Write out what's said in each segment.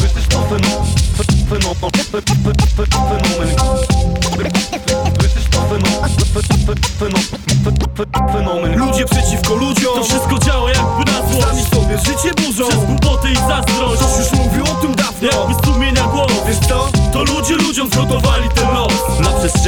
Słyszysz to fenom- fe- fenom- fe- fe- fe- fenomen Słyszysz to fenom- fe- fe- fenom- fe- fe- fenomen Ludzie przeciwko ludziom. To wszystko działa jakby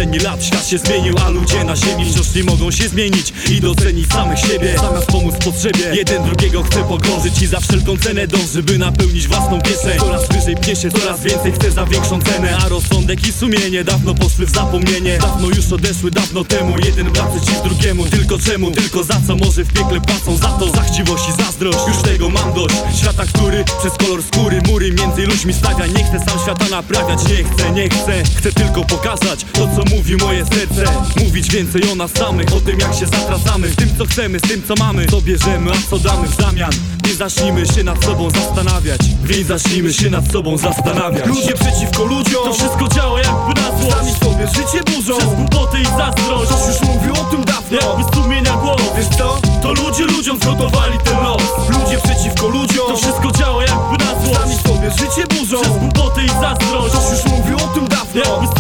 przestrzeni lat. Świat się zmienił A ludzie na ziemi wciąż nie mogą się zmienić I docenić samych siebie. Zamiast pomóc potrzebie Jeden drugiego chce pogrążyć I za wszelką cenę dąży By napełnić własną kieszeń. Coraz wyżej pnie się, coraz więcej chce za większą cenę A rozsądek i sumienie dawno poszły w zapomnienie. Dawno już odeszły, dawno temu Jeden brat przeciw drugiemu. Tylko czemu, tylko za co? Może w piekle płacą Za to, za chciwość i zazdrość. Już tego mam dość. Świata, który przez kolor skóry Mury między ludźmi stawia. Nie chcę sam świata naprawiać Nie chcę, nie chcę. Chcę tylko pokazać to, co mówi moje serce. Mówić więcej o nas samych O tym, jak się zatracamy. Z tym, co chcemy, z tym, co mamy. Co bierzemy, a co damy w zamian. Nie zacznijmy się nad sobą zastanawiać. Więc zacznijmy się nad sobą zastanawiać. Ludzie przeciwko ludziom. To wszystko działa jakby na Sami złość sobie życie burzą. Przez głupoty i zazdrość. Ktoś już mówił o tym dawno. Jakby sumienia głos Wiesz co? To ludzie ludziom zgotowali ten los. Ludzie przeciwko ludziom. To wszystko działa jakby na Sami złość sobie życie burzą. Przez głupoty i zazdrość. Ktoś już mówił o tym dawno. Jakby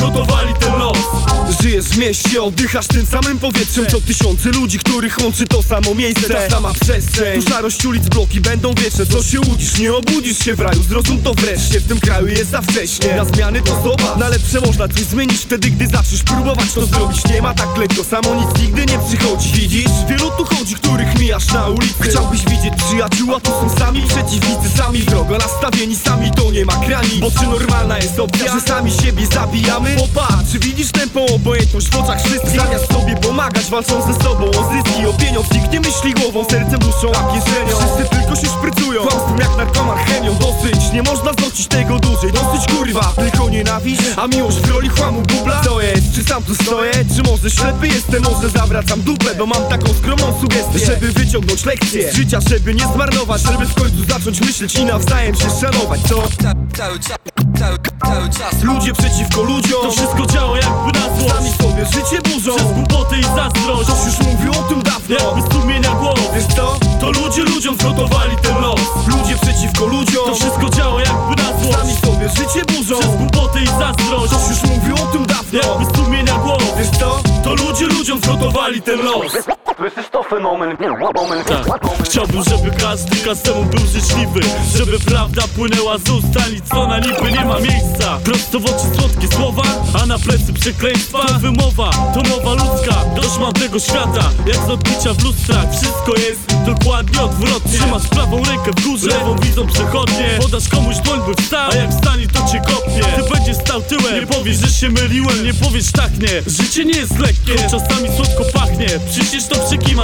ludzie ludziom zgotowali ten los Żyjesz w mieście, oddychasz tym samym powietrzem Co tysiące ludzi, których łączy to samo miejsce. Ta sama przestrzeń Tu szarość ulic, bloki będą wieczne Co się łudzisz, nie obudzisz się w raju. Zrozum to wreszcie, w tym kraju jest za wcześnie. Na zmiany to zobacz, na lepsze można coś zmienić Wtedy, gdy zaczniesz próbować to zrobić. Nie ma tak lekko, samo nic nigdy nie przychodzi. Widzisz? Wielu tu chodzi, których mijasz na ulicy. Chciałbyś widzieć przyjaciół, a tu są sami przeciwnicy. Sami wrogo nastawieni, sami to nie ma granic Bo czy normalna jest opcja, że sami siebie zabijamy? Popatrz, widzisz tępą obojętność w oczach wszystkich? Zamiast sobie pomagać, walczą ze sobą o zyski, o pieniądz. Nikt nie myśli głową, sercem, duszą, a kieszenią. Wszyscy tylko się szprycują, kłamstwem jak narkoman chemią. Dosyć, nie można znosić tego dłużej Dosyć kurwa, tylko nienawiść, a miłość w roli chłamu bubla. Co jest, czy sam tu stoję, czy może ślepy jestem? Może zawracam dupę, bo mam taką skromną sugestię. Żeby wyciągnąć lekcje z życia, żeby nie zmarnować. Żeby w końcu zacząć myśleć i nawzajem się szanować, co? Cały czas, cały, cały czas. Ludzie przeciwko ludziom. To wszystko działa jakby na Sami złość sobie życie burzą. Przez głupoty i zazdrość. Ktoś już mówił o tym dawno. Jakby sumienia głos Wiesz co? To ludzie ludziom zgotowali ten los. Ludzie przeciwko ludziom. To wszystko działa jakby na Sami złość sobie życie burzą. Przez głupoty i zazdrość. Ktoś już mówił o tym dawno. Jakby sumienia głos Wiesz co? To ludzie ludziom zgotowali ten los. to fenomen. Fenomen. Tak. Chciałbym, żeby każdy każdemu był życzliwy Żeby prawda płynęła z ust, a nic co na niby nie ma miejsca. Prosto w oczy słodkie słowa, a na plecy przekleństwa. To wymowa, to mowa ludzka Dość tego świata, jak z odbicia w lustrach. Wszystko jest dokładnie odwrotnie. Trzymasz prawą rękę w górze, lewą widzą przechodnie. Podasz komuś dłoń by wstał, a jak wstanie to cię kopnie. Ty będziesz stał tyłem, nie powiesz, że się myliłem. Nie powiesz tak nie, życie nie jest lekkie. Czasami słodko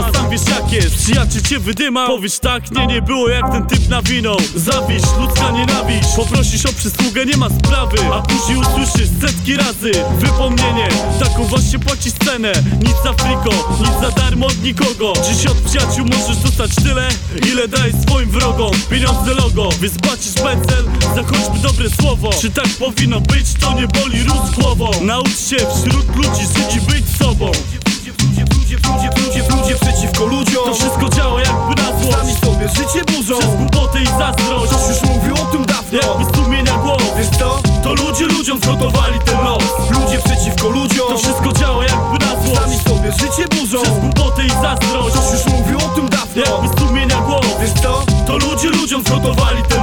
przekima, sam wiesz jak jest. Przyjaciel cię wydyma, powiesz tak, nie, nie było jak ten typ nawinął. Zawiść, ludzka nienawiść, poprosisz o przysługę, nie ma sprawy. A później usłyszysz setki razy. Wypomnienie Taką właśnie płacisz cenę, nic za friko, nic za darmo od nikogo. Dziś od przyjaciół możesz dostać tyle, ile dajesz swoim wrogom. Pieniądze logo, więc płacisz pecel za choćby dobre słowo. Czy tak powinno być, to nie boli ród głową. Naucz się wśród ludzi żyć być sobą Ludzie, ludzie, ludzie, ludzie, przeciwko ludziom. To wszystko działa jakby na złość. Sami sobie życie burzą Przez głupoty i zazdrość. Ktoś już mówił o tym dawno. Jakby sumienia głos. Wiesz co? To ludzie ludziom zgotowali ten los. Ludzie przeciwko ludziom. To wszystko działa jakby na Sami złość sobie życie burzą Przez głupoty i zazdrość. Ktoś już mówił o tym dawno. Jakby sumienia głos. Wiesz co? To ludzie ludziom zgotowali ten